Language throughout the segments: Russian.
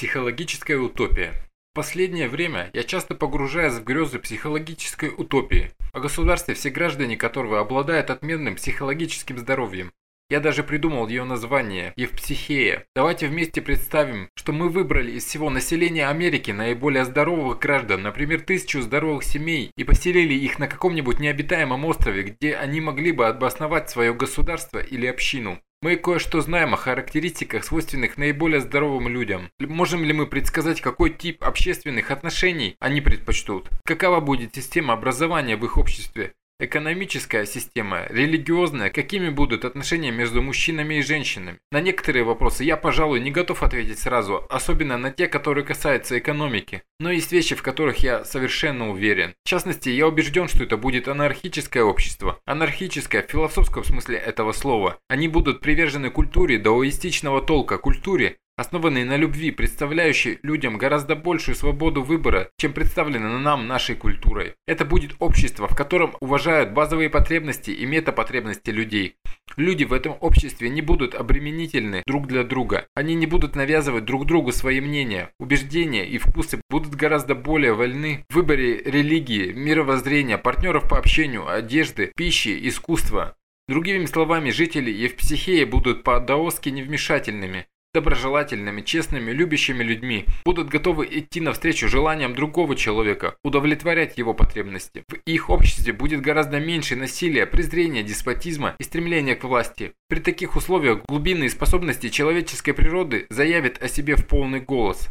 Психологическая утопия. В последнее время я часто погружаюсь в грезы психологической утопии, о государстве, все граждане которого обладают отменным психологическим здоровьем. Я даже придумал ее название – Евпсихея. Давайте вместе представим, что мы выбрали из всего населения Америки наиболее здоровых граждан, например, тысячу здоровых семей, и поселили их на каком-нибудь необитаемом острове, где они могли бы обосновать свое государство или общину. Мы кое-что знаем о характеристиках, свойственных наиболее здоровым людям. Можем ли мы предсказать, какой тип общественных отношений они предпочтут? Какова будет система образования в их обществе? Экономическая система, религиозная, какими будут отношения между мужчинами и женщинами? На некоторые вопросы я, пожалуй, не готов ответить сразу, особенно на те, которые касаются экономики. Но есть вещи, в которых я совершенно уверен. В частности, я убежден, что это будет анархическое общество. Анархическое в философском смысле этого слова. Они будут привержены культуре даоистичного толка, культуре, основанный на любви, представляющий людям гораздо большую свободу выбора, чем представлено нам нашей культурой. Это будет общество, в котором уважают базовые потребности и метапотребности людей. Люди в этом обществе не будут обременительны друг для друга. Они не будут навязывать друг другу свои мнения, убеждения и вкусы будут гораздо более вольны в выборе религии, мировоззрения, партнеров по общению, одежды, пищи, искусства. Другими словами, жители Евпсихеи будут по-даоски невмешательными, доброжелательными, честными, любящими людьми, будут готовы идти навстречу желаниям другого человека, удовлетворять его потребности. В их обществе будет гораздо меньше насилия, презрения, деспотизма и стремления к власти. При таких условиях глубинные способности человеческой природы заявят о себе в полный голос.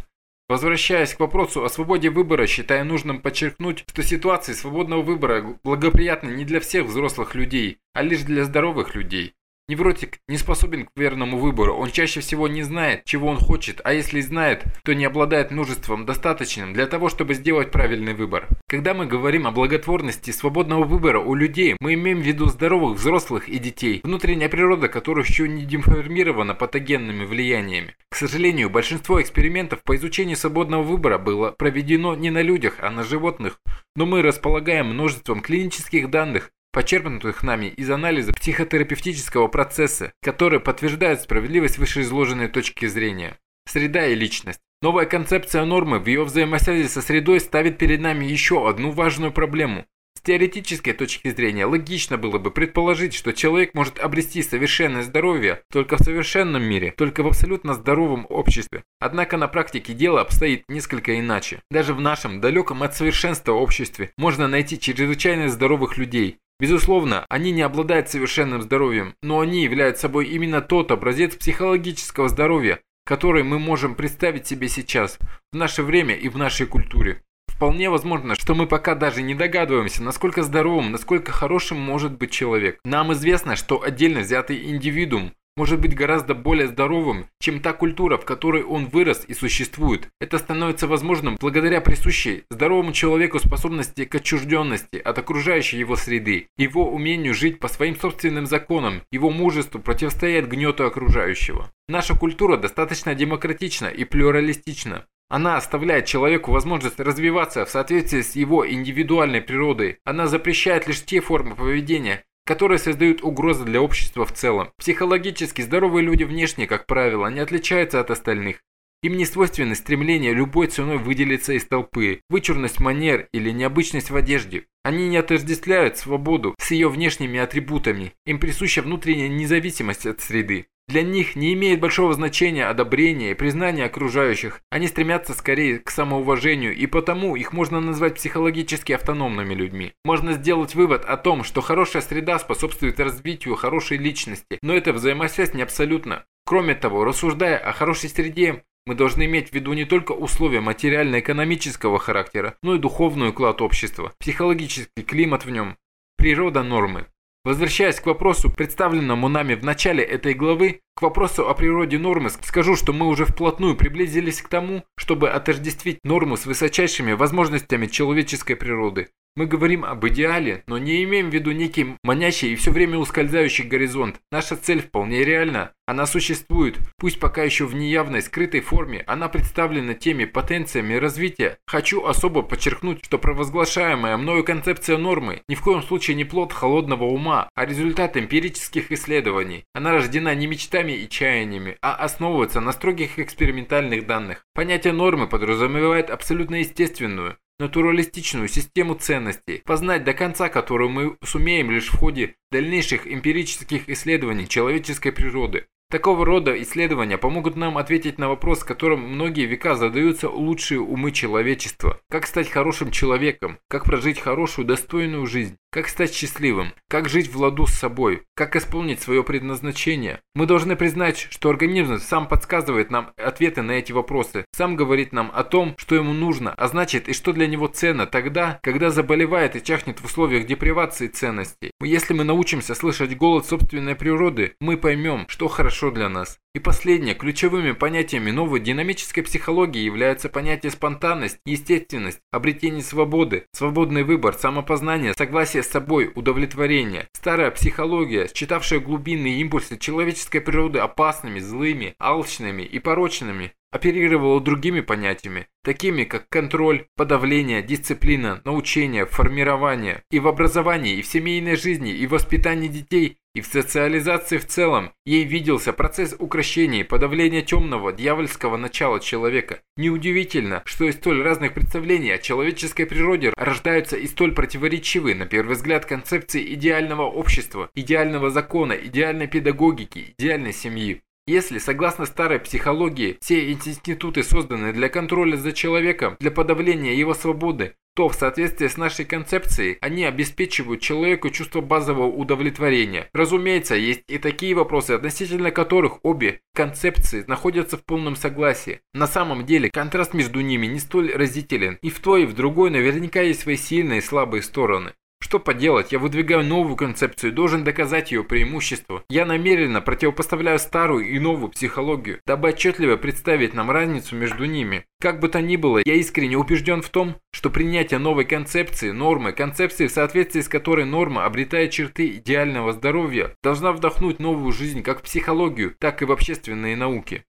Возвращаясь к вопросу о свободе выбора, считаю нужным подчеркнуть, что ситуации свободного выбора благоприятны не для всех взрослых людей, а лишь для здоровых людей. Невротик не способен к верному выбору, он чаще всего не знает, чего он хочет, а если знает, то не обладает мужеством достаточным для того, чтобы сделать правильный выбор. Когда мы говорим о благотворности свободного выбора у людей, мы имеем в виду здоровых взрослых и детей, внутренняя природа которых еще не деформирована патогенными влияниями. К сожалению, большинство экспериментов по изучению свободного выбора было проведено не на людях, а на животных, но мы располагаем множеством клинических данных, почерпнутых нами из анализа психотерапевтического процесса, который подтверждает справедливость вышеизложенной точки зрения. Среда и личность. Новая концепция нормы в ее взаимосвязи со средой ставит перед нами еще одну важную проблему с теоретической точки зрения логично было бы предположить, что человек может обрести совершенное здоровье только в совершенном мире, только в абсолютно здоровом обществе. Однако на практике дело обстоит несколько иначе. Даже в нашем далеком от совершенства обществе можно найти чрезвычайно здоровых людей, Безусловно, они не обладают совершенным здоровьем, но они являются собой именно тот образец психологического здоровья, который мы можем представить себе сейчас, в наше время и в нашей культуре. Вполне возможно, что мы пока даже не догадываемся, насколько здоровым, насколько хорошим может быть человек. Нам известно, что отдельно взятый индивидуум может быть гораздо более здоровым, чем та культура, в которой он вырос и существует. Это становится возможным благодаря присущей здоровому человеку способности к отчужденности от окружающей его среды, его умению жить по своим собственным законам, его мужеству противостоять гнету окружающего. Наша культура достаточно демократична и плюралистична. Она оставляет человеку возможность развиваться в соответствии с его индивидуальной природой. Она запрещает лишь те формы поведения, которые создают угрозы для общества в целом. Психологически здоровые люди внешне, как правило, не отличаются от остальных. Им не свойственны стремление любой ценой выделиться из толпы, вычурность манер или необычность в одежде. Они не отождествляют свободу с ее внешними атрибутами. Им присуща внутренняя независимость от среды. Для них не имеет большого значения одобрение и признание окружающих. Они стремятся скорее к самоуважению, и потому их можно назвать психологически автономными людьми. Можно сделать вывод о том, что хорошая среда способствует развитию хорошей личности, но эта взаимосвязь не абсолютна. Кроме того, рассуждая о хорошей среде, мы должны иметь в виду не только условия материально-экономического характера, но и духовный уклад общества, психологический климат в нем, природа нормы. Возвращаясь к вопросу, представленному нами в начале этой главы, к вопросу о природе нормы, скажу, что мы уже вплотную приблизились к тому, чтобы отождествить норму с высочайшими возможностями человеческой природы. Мы говорим об идеале, но не имеем в виду некий манящий и все время ускользающий горизонт. Наша цель вполне реальна. Она существует, пусть пока еще в неявной, скрытой форме, она представлена теми потенциями развития. Хочу особо подчеркнуть, что провозглашаемая мною концепция нормы ни в коем случае не плод холодного ума, а результат эмпирических исследований. Она рождена не мечтами и чаяниями, а основывается на строгих экспериментальных данных. Понятие нормы подразумевает абсолютно естественную, натуралистичную систему ценностей, познать до конца которую мы сумеем лишь в ходе дальнейших эмпирических исследований человеческой природы. Такого рода исследования помогут нам ответить на вопрос, которым многие века задаются лучшие умы человечества. Как стать хорошим человеком? Как прожить хорошую, достойную жизнь? Как стать счастливым? Как жить в ладу с собой? Как исполнить свое предназначение? Мы должны признать, что организм сам подсказывает нам ответы на эти вопросы, сам говорит нам о том, что ему нужно, а значит и что для него ценно тогда, когда заболевает и чахнет в условиях депривации ценностей. Если мы научимся слышать голос собственной природы, мы поймем, что хорошо для нас. И последнее, ключевыми понятиями новой динамической психологии являются понятия спонтанность, естественность, обретение свободы, свободный выбор, самопознание, согласие с собой, удовлетворение. Старая психология, считавшая глубинные импульсы человеческой природы опасными, злыми, алчными и порочными, оперировала другими понятиями, такими как контроль, подавление, дисциплина, научение, формирование. И в образовании, и в семейной жизни, и в воспитании детей, и в социализации в целом ей виделся процесс укрощения и подавления темного, дьявольского начала человека. Неудивительно, что из столь разных представлений о человеческой природе рождаются и столь противоречивые, на первый взгляд, концепции идеального общества, идеального закона, идеальной педагогики, идеальной семьи. Если, согласно старой психологии, все институты созданы для контроля за человеком, для подавления его свободы, то в соответствии с нашей концепцией они обеспечивают человеку чувство базового удовлетворения. Разумеется, есть и такие вопросы, относительно которых обе концепции находятся в полном согласии. На самом деле контраст между ними не столь разителен, и в той и в другой наверняка есть свои сильные и слабые стороны. Что поделать, я выдвигаю новую концепцию и должен доказать ее преимущество. Я намеренно противопоставляю старую и новую психологию, дабы отчетливо представить нам разницу между ними. Как бы то ни было, я искренне убежден в том, что принятие новой концепции, нормы, концепции, в соответствии с которой норма обретает черты идеального здоровья, должна вдохнуть новую жизнь как в психологию, так и в общественные науки.